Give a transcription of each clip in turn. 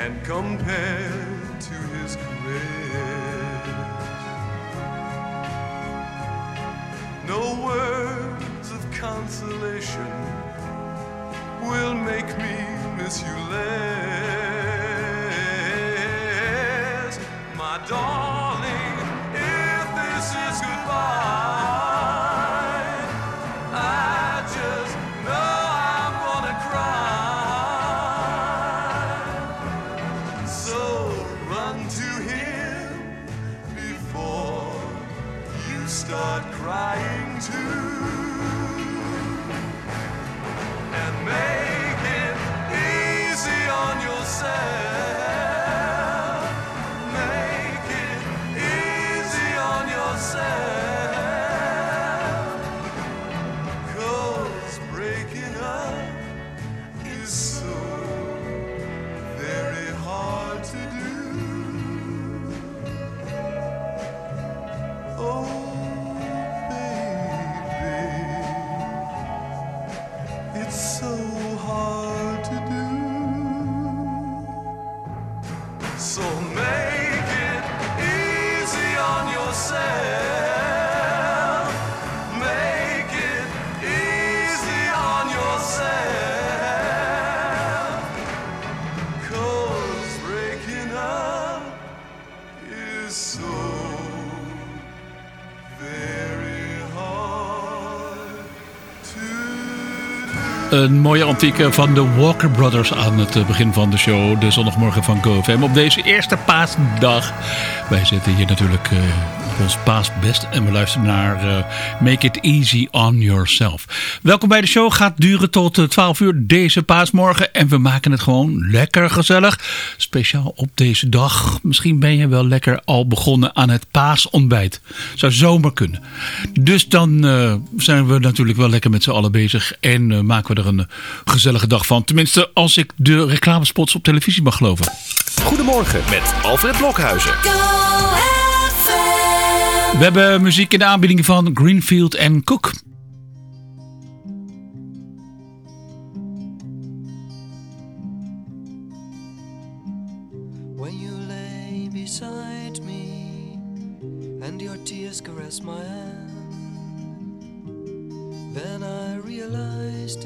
can compare to his caress. No words of consolation will make me miss you less, start crying too. Een mooie antieke van de Walker Brothers aan het eh, begin van de show. De zondagmorgen van GoFM. Op deze eerste paasdag. Wij zitten hier natuurlijk eh, ons paasbest. En we luisteren naar eh, Make It Easy On Yourself. Welkom bij de show. Gaat duren tot eh, 12 uur deze paasmorgen. En we maken het gewoon lekker gezellig. Speciaal op deze dag. Misschien ben je wel lekker al begonnen aan het paasontbijt. Zou zomaar kunnen. Dus dan eh, zijn we natuurlijk wel lekker met z'n allen bezig. En eh, maken we er een eh, gezellige dag van. Tenminste, als ik de reclamespots op televisie mag geloven. Goedemorgen met Alfred Blokhuizen. Go. We hebben muziek in de aanbieding van Greenfield en Cook. When you lay beside me and your tears caress my hand, then I realize,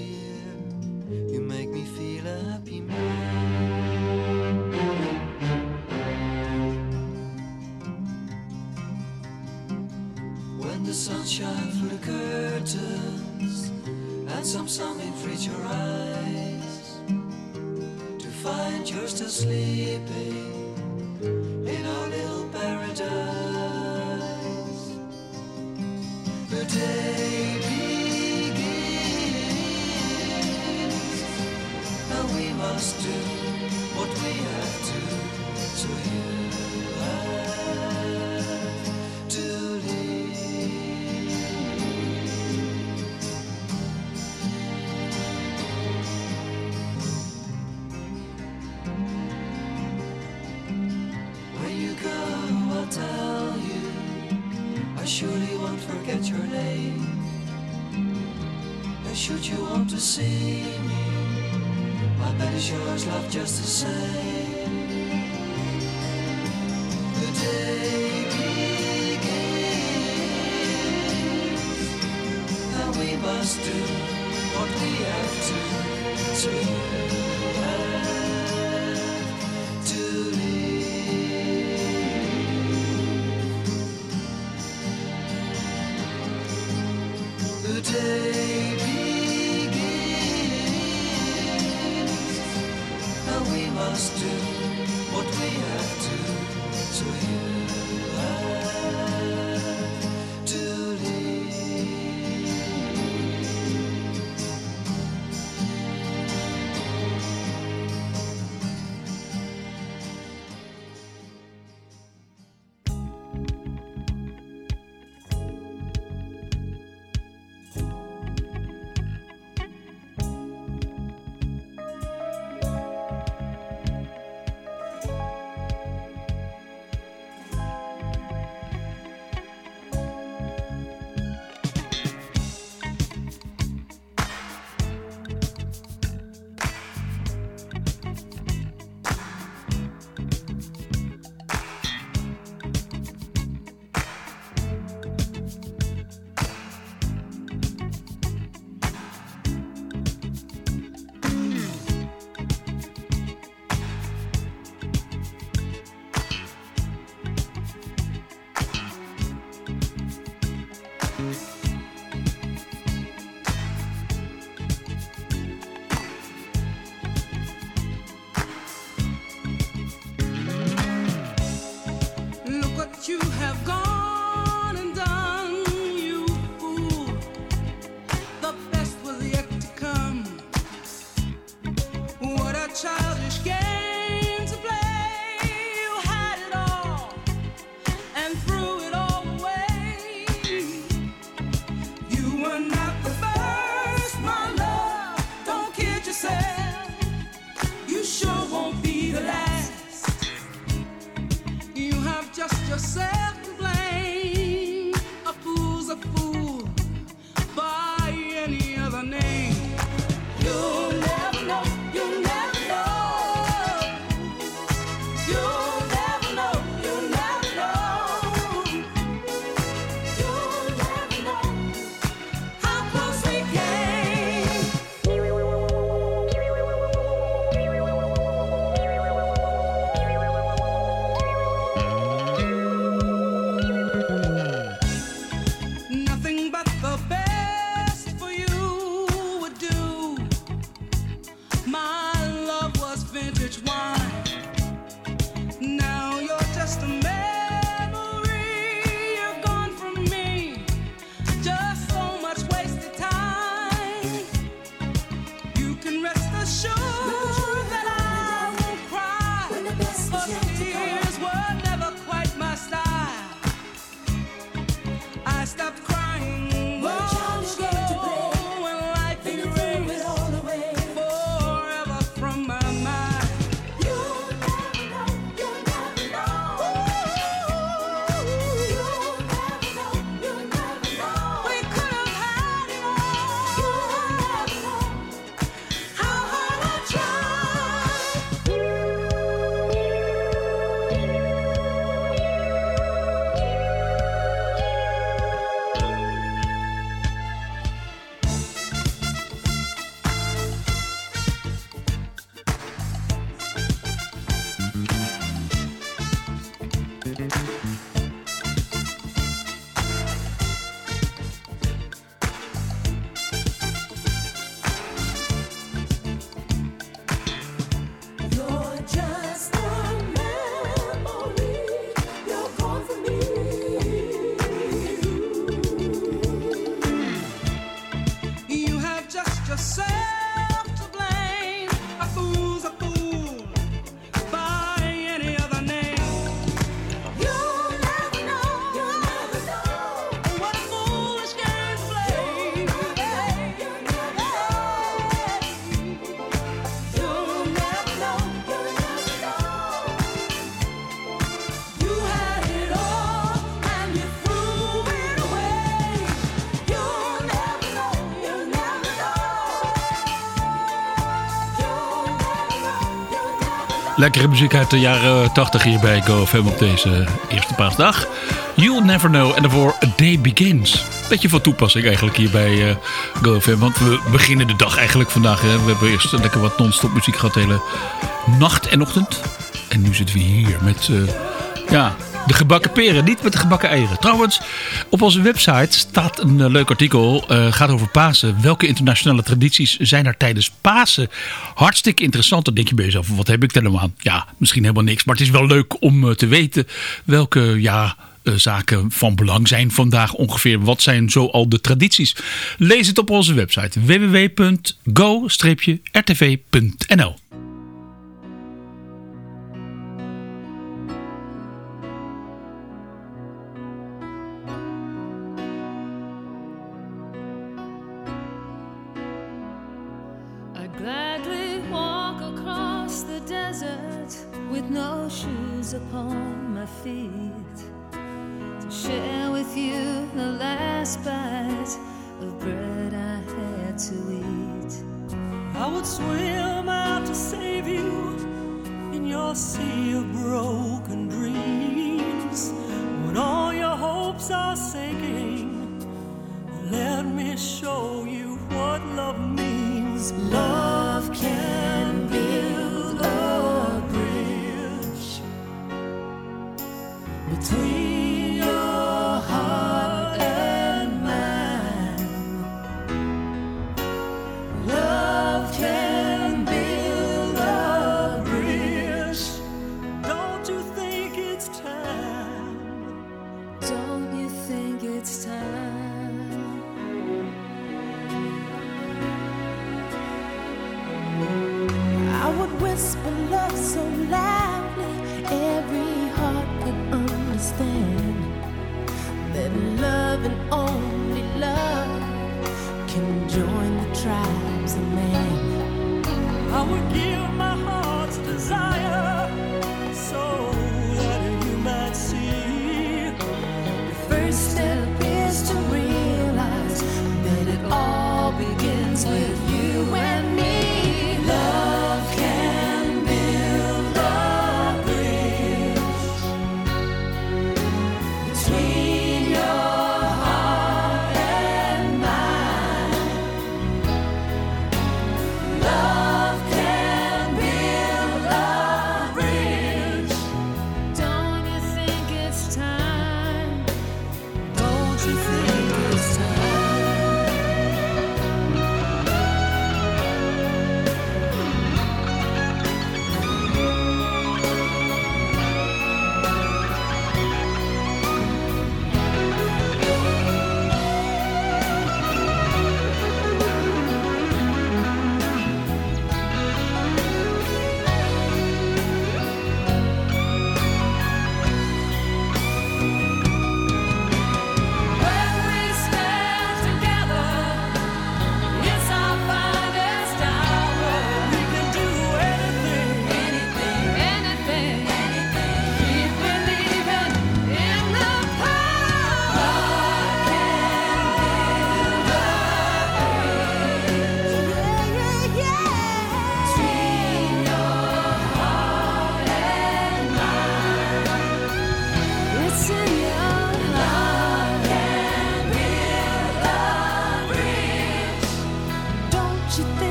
When the curtains and some sunbeams reach your eyes to find you're still sleeping in our little paradise. The day begins, and we must do what we have to. Just the same. The day begins, and we must do what we have to. So Lekkere muziek uit de jaren 80 hier bij GoFM op deze eh, eerste paasdag. You'll Never Know en daarvoor A Day Begins. Beetje van toepassing eigenlijk hier bij eh, GoFM, want we beginnen de dag eigenlijk vandaag. Hè. We hebben eerst lekker wat non-stop muziek gehad de hele nacht en ochtend. En nu zitten we hier met, eh, ja, de gebakken peren, niet met de gebakken eieren. Trouwens, op onze website staat een eh, leuk artikel. Uh, gaat over Pasen. Welke internationale tradities zijn er tijdens Pasen? Hartstikke interessant. Dan denk je bij jezelf, wat heb ik er nou aan? Ja, misschien helemaal niks. Maar het is wel leuk om eh, te weten welke ja, zaken van belang zijn vandaag ongeveer. Wat zijn zo al de tradities? Lees het op onze website www.go-rtv.nl I would swim out to save you in your sea of broken dreams. When all your hopes are sinking, let me show you what love means. Love.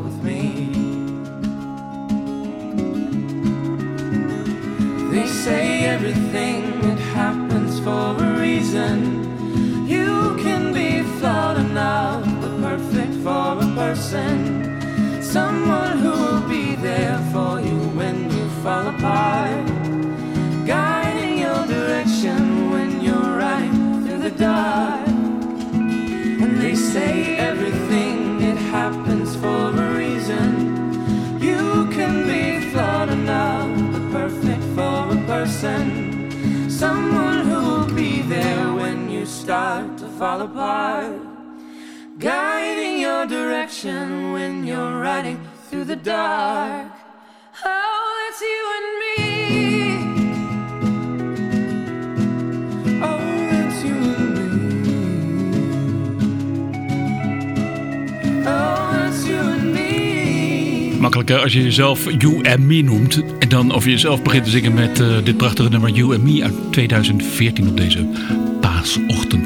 With me. Fall apart. Guiding your direction when you're riding through the dark. Oh, that's you and me. Oh, that's you and me. Oh, that's you and me. Makkelijker als je jezelf You and Me noemt. En dan over jezelf begint te zingen met eh, dit prachtige nummer You and Me uit 2014 op deze paasochtend.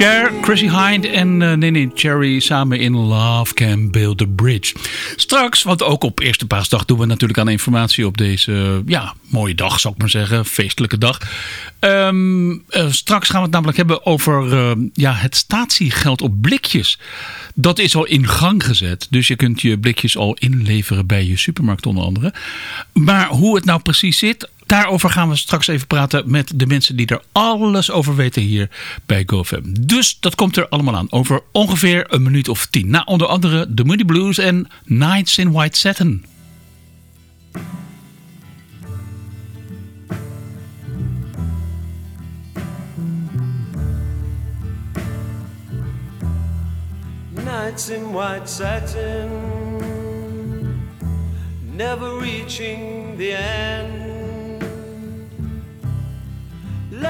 Cher, Chrissy Hind en eh, nee, Cherry samen in Love Can Build a Bridge. Straks, want ook op Eerste Paasdag doen we natuurlijk aan informatie op deze ja, mooie dag, zou ik maar zeggen. Feestelijke dag. Ehm, eh, straks gaan we het namelijk hebben over eh, ja, het statiegeld op blikjes. Dat is al in gang gezet. Dus je kunt je blikjes al inleveren bij je supermarkt onder andere. Maar hoe het nou precies zit, Daarover gaan we straks even praten met de mensen die er alles over weten hier bij GoFam. Dus dat komt er allemaal aan. Over ongeveer een minuut of tien. Nou, onder andere The Moody Blues en Nights in White Satin. Nights in white satin, never reaching the end.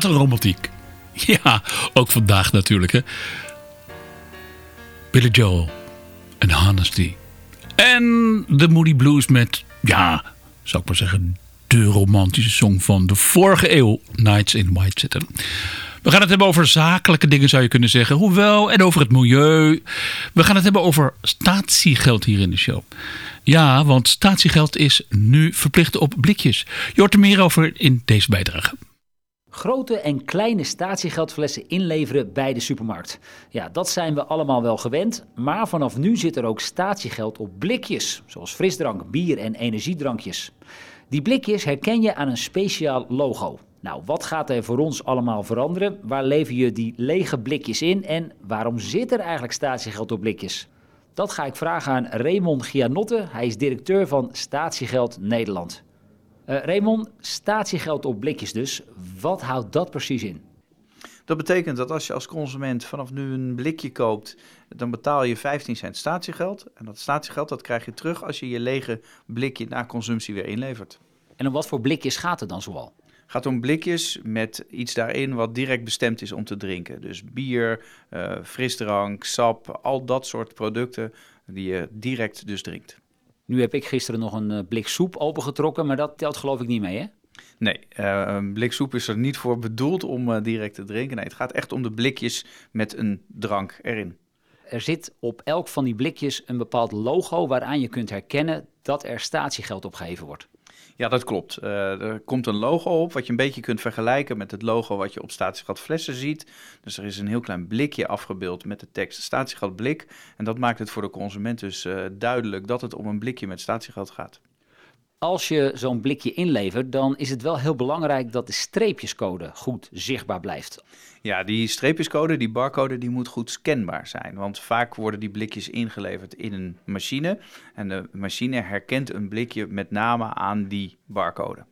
Wat een romantiek. Ja, ook vandaag natuurlijk. Hè. Billy Joel en Honesty. En de Moody Blues met, ja, zou ik maar zeggen, de romantische song van de vorige eeuw. Nights in White Zitten. We gaan het hebben over zakelijke dingen zou je kunnen zeggen. Hoewel, en over het milieu. We gaan het hebben over statiegeld hier in de show. Ja, want statiegeld is nu verplicht op blikjes. Je hoort er meer over in deze bijdrage. Grote en kleine statiegeldflessen inleveren bij de supermarkt. Ja, dat zijn we allemaal wel gewend, maar vanaf nu zit er ook statiegeld op blikjes, zoals frisdrank, bier en energiedrankjes. Die blikjes herken je aan een speciaal logo. Nou, wat gaat er voor ons allemaal veranderen? Waar lever je die lege blikjes in en waarom zit er eigenlijk statiegeld op blikjes? Dat ga ik vragen aan Raymond Gianotte. Hij is directeur van Statiegeld Nederland. Eh Raymond, statiegeld op blikjes dus. Wat houdt dat precies in? Dat betekent dat als je als consument vanaf nu een blikje koopt, dan betaal je 15 cent statiegeld. En dat statiegeld dat krijg je terug als je je lege blikje na consumptie weer inlevert. En om wat voor blikjes gaat het dan zoal? gaat om blikjes met iets daarin wat direct bestemd is om te drinken. Dus bier, eh, frisdrank, sap, al dat soort producten die je direct dus drinkt. Nu heb ik gisteren nog een eh, blik soep opengetrokken, maar dat telt geloof ik niet mee, hè? Nee, eh, een blik soep is er niet voor bedoeld om eh, direct te drinken. Nee, het gaat echt om de blikjes met een drank erin. er zit op elk van die blikjes een bepaald logo waaraan je kunt herkennen dat er statiegeld opgeheven wordt. Ja, dat klopt. Eh, er komt een logo op wat je een beetje kunt vergelijken met het logo wat je op statiegeldflessen ziet. Dus er is een heel klein blikje afgebeeld met de tekst statiegeldblik. En dat maakt het voor de consument dus eh, duidelijk dat het om een blikje met statiegeld gaat. Als je zo'n blikje inlevert, dan is het wel heel belangrijk dat de streepjescode goed zichtbaar blijft. Ja, die streepjescode, die barcode, die moet goed scanbaar zijn. Want vaak worden die blikjes ingeleverd in een machine. En de machine herkent een blikje met name aan die barcode.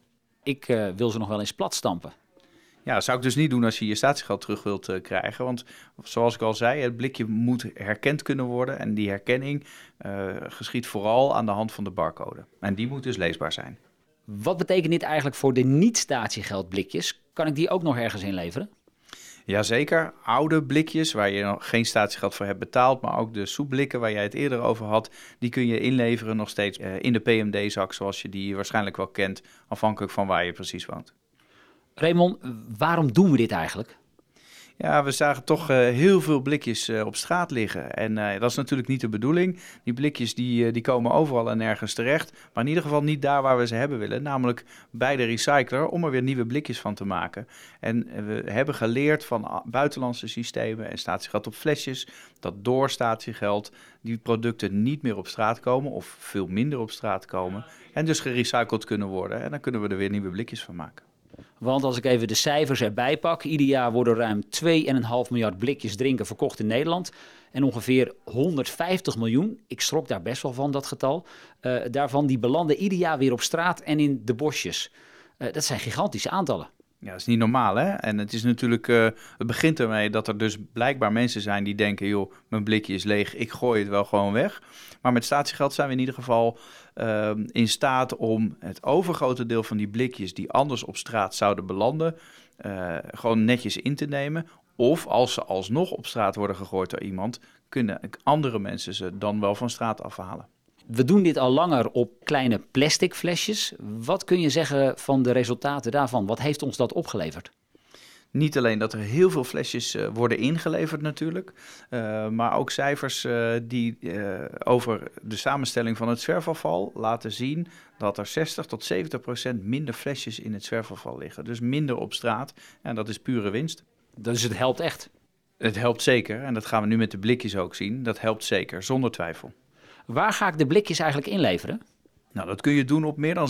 Ik eh, wil ze nog wel eens plat stampen. Ja, dat zou ik dus niet doen als je je statiegeld terug wilt eh, krijgen. Want zoals ik al zei, het blikje moet herkend kunnen worden. En die herkenning eh, geschiet vooral aan de hand van de barcode. En die moet dus leesbaar zijn. Wat betekent dit eigenlijk voor de niet-statiegeldblikjes? Kan ik die ook nog ergens inleveren? Jazeker, oude blikjes waar je nog geen statiegeld voor hebt betaald, maar ook de soepblikken waar jij het eerder over had, die kun je inleveren nog steeds eh, in de PMD-zak zoals je die waarschijnlijk wel kent, afhankelijk van waar je precies woont. Raymond, waarom doen we dit eigenlijk? Ja, we zagen toch uh, heel veel blikjes uh, op straat liggen. En uh, dat is natuurlijk niet de bedoeling. Die blikjes die, die komen overal en nergens terecht. Maar in ieder geval niet daar waar we ze hebben willen. Namelijk bij de recycler om er weer nieuwe blikjes van te maken. En we hebben geleerd van buitenlandse systemen en statiegeld op flesjes... dat door statiegeld die producten niet meer op straat komen of veel minder op straat komen. En dus gerecycled kunnen worden. En dan kunnen we er weer nieuwe blikjes van maken. Want als ik even de cijfers erbij pak, ieder jaar worden ruim 2,5 miljard blikjes drinken verkocht in Nederland. En ongeveer 150 miljoen, ik schrok daar best wel van dat getal, uh, daarvan die belanden ieder jaar weer op straat en in de bosjes. Uh, dat zijn gigantische aantallen. Ja, dat is niet normaal, hè? En het is natuurlijk, uh, het begint ermee dat er dus blijkbaar mensen zijn die denken, joh, mijn blikje is leeg, ik gooi het wel gewoon weg. Maar met statiegeld zijn we in ieder geval uh, in staat om het overgrote deel van die blikjes die anders op straat zouden belanden, uh, gewoon netjes in te nemen. Of als ze alsnog op straat worden gegooid door iemand, kunnen andere mensen ze dan wel van straat afhalen. We doen dit al langer op kleine plastic flesjes. Wat kun je zeggen van de resultaten daarvan? Wat heeft ons dat opgeleverd? Niet alleen dat er heel veel flesjes uh, worden ingeleverd natuurlijk, uh, maar ook cijfers uh, die over de samenstelling van het zwerfafval laten zien dat er 60 tot 70 procent minder flesjes in het zwerfafval liggen. Dus minder op straat en dat is pure winst. Dus het helpt echt? Het helpt zeker en dat gaan we nu met de blikjes ook zien. Dat helpt zeker, zonder twijfel. Waar ga ik de blikjes eigenlijk inleveren? Nou, dat kun je doen op meer dan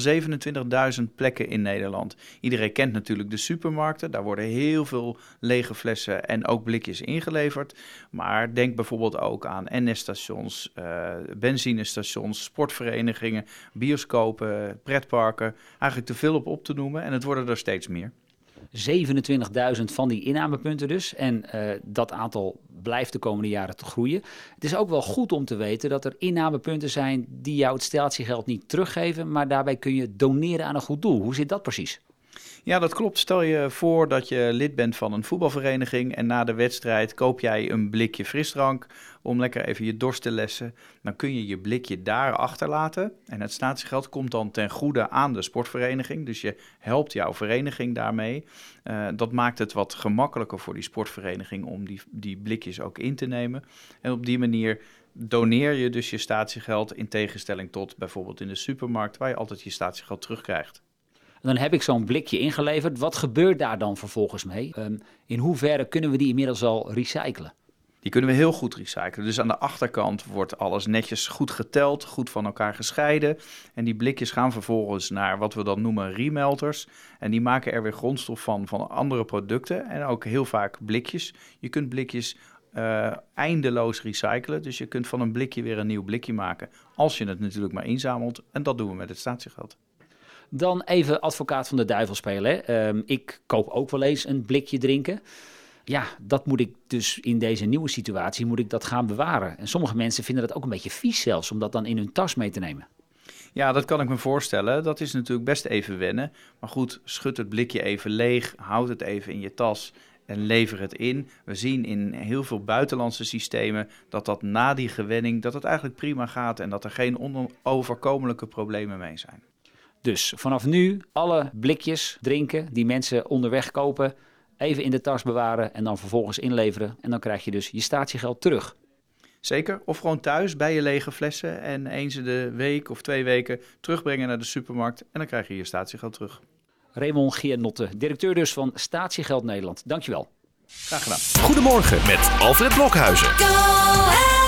27.000 plekken in Nederland. Iedereen kent natuurlijk de supermarkten. Daar worden heel veel lege flessen en ook blikjes ingeleverd. Maar denk bijvoorbeeld ook aan NS-stations, uh, benzinestations, sportverenigingen, bioscopen, pretparken. Eigenlijk te veel op op te noemen en het worden er steeds meer. 27.000 van die innamepunten dus. En uh, dat aantal blijft de komende jaren te groeien. Het is ook wel goed om te weten dat er innamepunten zijn die jou het statiegeld niet teruggeven, maar daarbij kun je doneren aan een goed doel. Hoe zit dat precies? Ja, dat klopt. Stel je voor dat je lid bent van een voetbalvereniging en na de wedstrijd koop jij een blikje frisdrank om lekker even je dorst te lessen. Dan kun je je blikje daar achterlaten en het statiegeld komt dan ten goede aan de sportvereniging. Dus je helpt jouw vereniging daarmee. Uh, dat maakt het wat gemakkelijker voor die sportvereniging om die, die blikjes ook in te nemen. En op die manier doneer je dus je statiegeld in tegenstelling tot bijvoorbeeld in de supermarkt waar je altijd je statiegeld terugkrijgt. Dan heb ik zo'n blikje ingeleverd. Wat gebeurt daar dan vervolgens mee? Um, in hoeverre kunnen we die inmiddels al recyclen? Die kunnen we heel goed recyclen. Dus aan de achterkant wordt alles netjes goed geteld, goed van elkaar gescheiden. En die blikjes gaan vervolgens naar wat we dan noemen remelters. En die maken er weer grondstof van van andere producten en ook heel vaak blikjes. Je kunt blikjes uh, eindeloos recyclen. Dus je kunt van een blikje weer een nieuw blikje maken. Als je het natuurlijk maar inzamelt. En dat doen we met het statiegeld. Dan even advocaat van de duivel spelen. Um, ik koop ook wel eens een blikje drinken. Ja, dat moet ik dus in deze nieuwe situatie moet ik dat gaan bewaren. En sommige mensen vinden dat ook een beetje vies zelfs om dat dan in hun tas mee te nemen. Ja, dat kan ik me voorstellen. Dat is natuurlijk best even wennen. Maar goed, schud het blikje even leeg, houd het even in je tas en lever het in. We zien in heel veel buitenlandse systemen dat dat na die gewenning dat het eigenlijk prima gaat en dat er geen onoverkomelijke problemen mee zijn. Dus vanaf nu alle blikjes drinken die mensen onderweg kopen, even in de tas bewaren en dan vervolgens inleveren. En dan krijg je dus je statiegeld terug. Zeker. Of gewoon thuis bij je lege flessen en eens in de week of twee weken terugbrengen naar de supermarkt. En dan krijg je je statiegeld terug. Raymond Gianotte, directeur dus van Statiegeld Nederland. Dankjewel. Graag gedaan. Goedemorgen met Alfred Blokhuizen.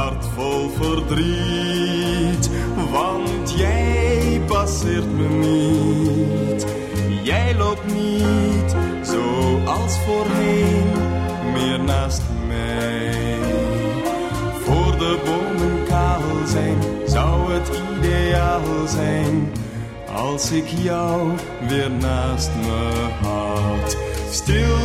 Hart vol verdriet, want jij passeert me niet. Jij loopt niet zoals voorheen meer naast mij. Voor de bomen kaal zijn, zou het ideaal zijn. Als ik jou weer naast me had. Stil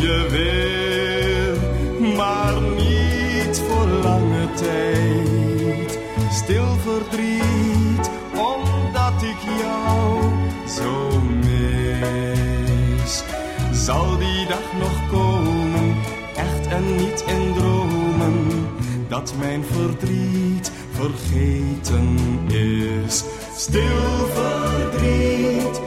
je weer, maar niet voor lange tijd. Stil verdriet, omdat ik jou zo mis. Zal die dag nog komen, echt en niet in dromen, dat mijn verdriet vergeten is. Stil verdriet,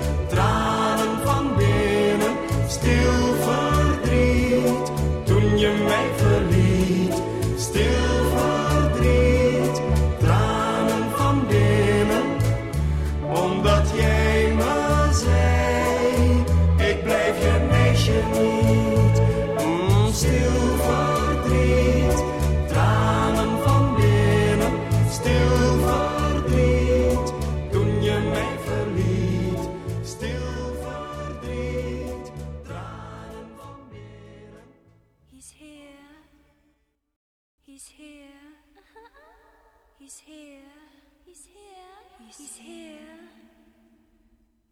He's here.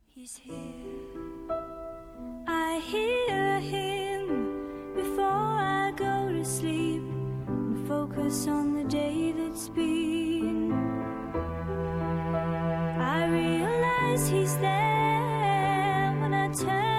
He's here. I hear him before I go to sleep and focus on the day that's been. I realize he's there when I turn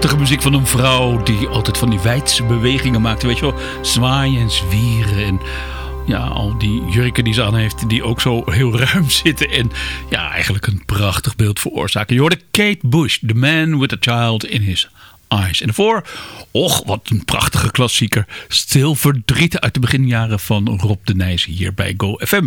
Prachtige muziek van een vrouw die altijd van die wijdse bewegingen maakte. Weet je wel, zwaaien en zwieren en ja, al die jurken die ze aan heeft, die ook zo heel ruim zitten. En ja, eigenlijk een prachtig beeld veroorzaken. Je hoorde Kate Bush, The Man with a Child in His Eyes. En daarvoor, och, wat een prachtige klassieker. Stil verdrieten uit de beginjaren van Rob de Nijs hier bij Go FM.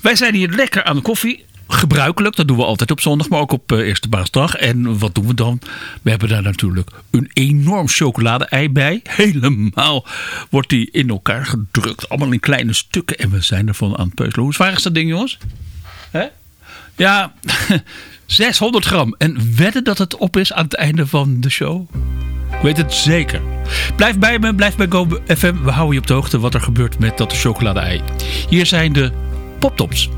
Wij zijn hier lekker aan de koffie. Gebruikelijk, dat doen we altijd op zondag, maar ook op eh, Eerste Paasdag. En wat doen we dan? We hebben daar natuurlijk een enorm chocolade-ei bij. Helemaal wordt die in elkaar gedrukt. Allemaal in kleine stukken. En we zijn ervan aan het peuzelen. Hoe zwaar is dat ding, jongens? Hè? Ja, 600 gram. En wedden dat het op is aan het einde van de show? Ik weet het zeker. Blijf bij me, blijf bij Go FM. We houden je op de hoogte wat er gebeurt met dat chocolade-ei. Hier zijn de poptops.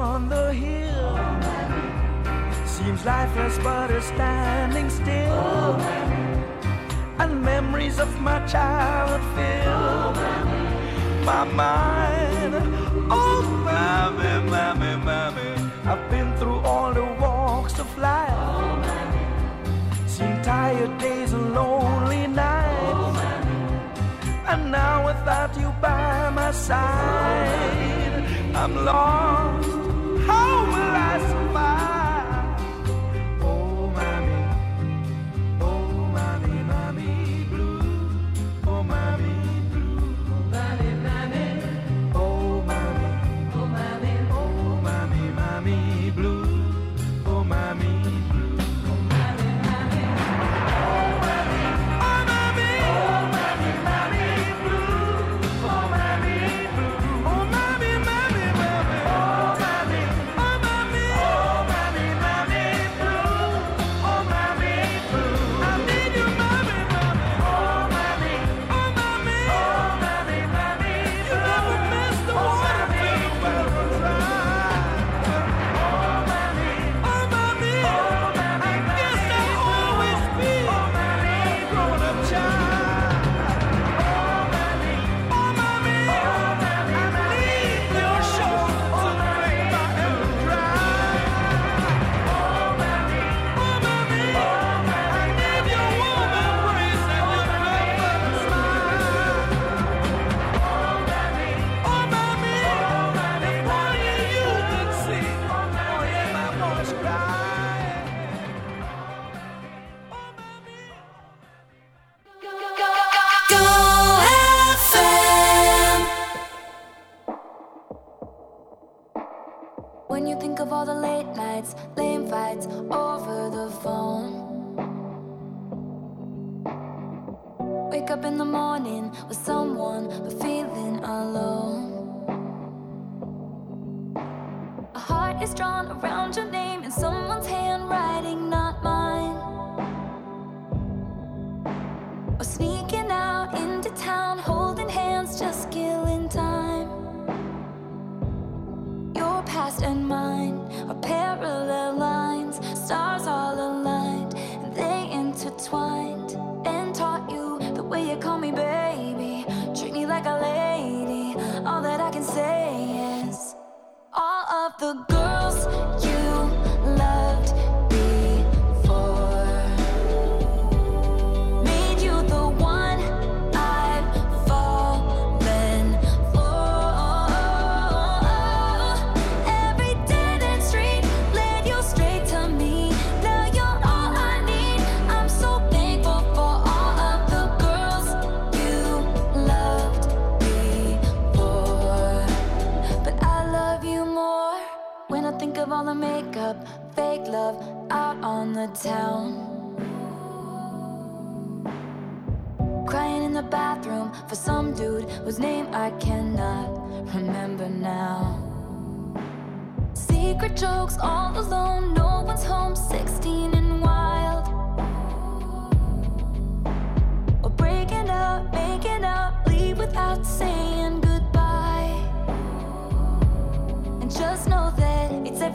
Upon the hill seems lifeless but is standing still. And memories of my childhood fill my mind. Oh, mommy, mommy, mommy. I've been through all the walks of life. Seen tired days and lonely nights. And now without you by my side, I'm lost.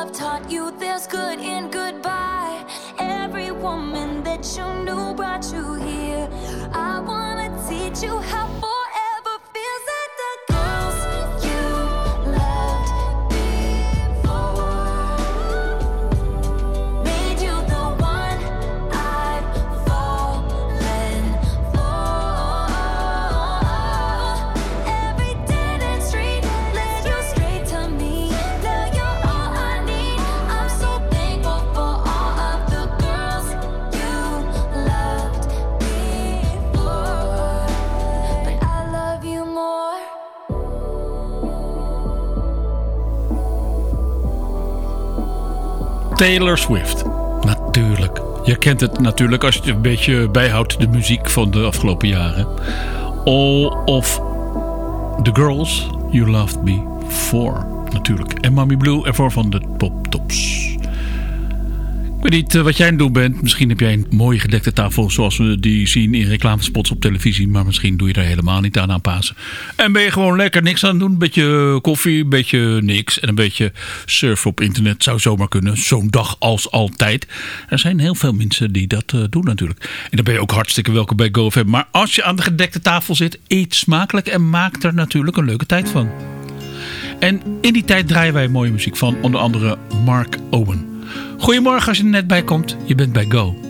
love taught you there's good in goodbye. Every woman that you knew brought you here. I wanna teach you how Taylor Swift. Natuurlijk. Je kent het natuurlijk als je het een beetje bijhoudt, de muziek van de afgelopen jaren. All of the girls you loved before. Natuurlijk. En Mami Blue ervoor van de Tops. Ik weet niet eh, wat jij aan het doen bent. Misschien heb jij een mooie gedekte tafel zoals we die zien in reclamespots op televisie. Maar misschien doe je daar helemaal niet aan aanpassen. En ben je gewoon lekker niks aan het doen. Een beetje koffie, een beetje niks. En een beetje surfen op internet zou zomaar kunnen. Zo'n dag als altijd. Er zijn heel veel mensen die dat eh, doen natuurlijk. En dan ben je ook hartstikke welkom bij GoFM. Maar als je aan de gedekte tafel zit, eet smakelijk. En maak er natuurlijk een leuke tijd van. En in die tijd draaien wij mooie muziek van onder andere Mark Owen. Goedemorgen als je er net bij komt. Je bent bij Go.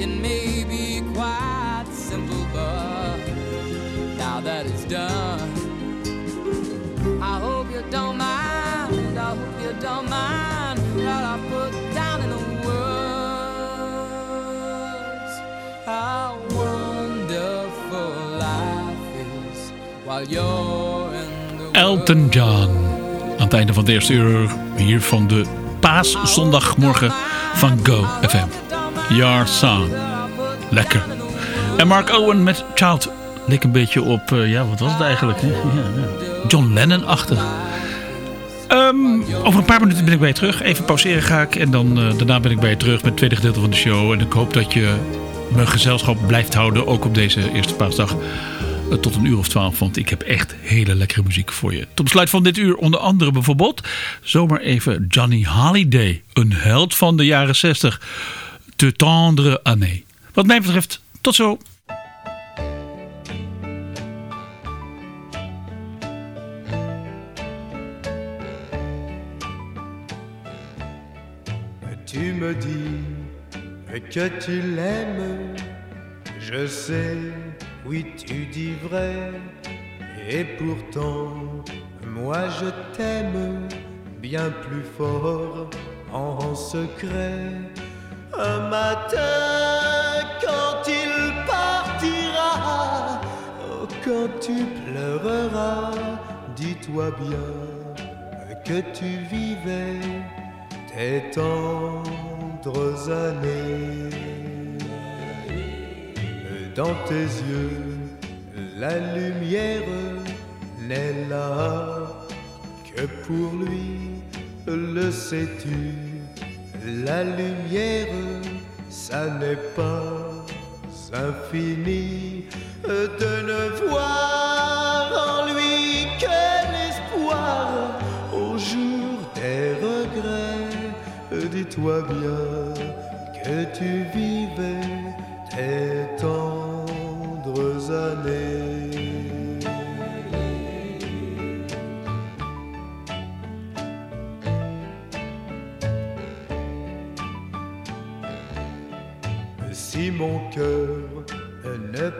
It may be quite simple, but it's done. I hope you don't mind, I hope you don't mind that I put down in the words how wonderful life is while you're in the Elton John. Aan het einde van het eerste uur hier van de paaszondagmorgen van Go FM. Your Song. Lekker. En Mark Owen met Child leek een beetje op, eh, ja wat was het eigenlijk? hè? John Lennon-achtig. Ehm, over een paar minuten ben ik bij je terug. Even pauzeren ga ik en dan, eh, daarna ben ik bij je terug met het tweede gedeelte van de show. En ik hoop dat je mijn gezelschap blijft houden, ook op deze eerste paasdag. eh, Tot een uur of twaalf, want ik heb echt hele lekkere muziek voor je. Tot besluit van dit uur onder andere bijvoorbeeld... zomaar even Johnny Halliday, een held van de jaren 60. Te tendre année. Wat mij betreft, tot zo. Tu me dis que tu l'aimes, je sais, oui tu dis vrai, et pourtant moi je t'aime bien plus fort en secret. Un matin quand il partira, oh, quand tu pleureras, dis-toi bien que tu vivais tes tendres années. Dans tes yeux, la lumière n'est là que pour lui, le sais-tu? La lumière, ça n'est pas infini de ne voir en lui que l'espoir au jour des regrets. Dis-toi bien que tu vivais tes tendres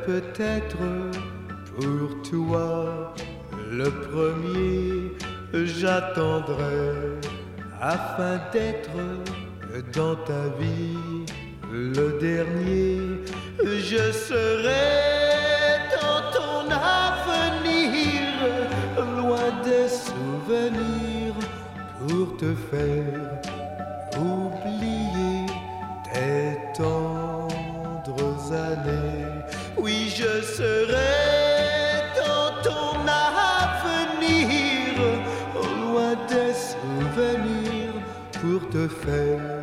ne peut être pour toi le premier, j'attendrai afin d'être dans ta vie le dernier. Je serai dans ton avenir, loin des souvenirs, pour te faire fell.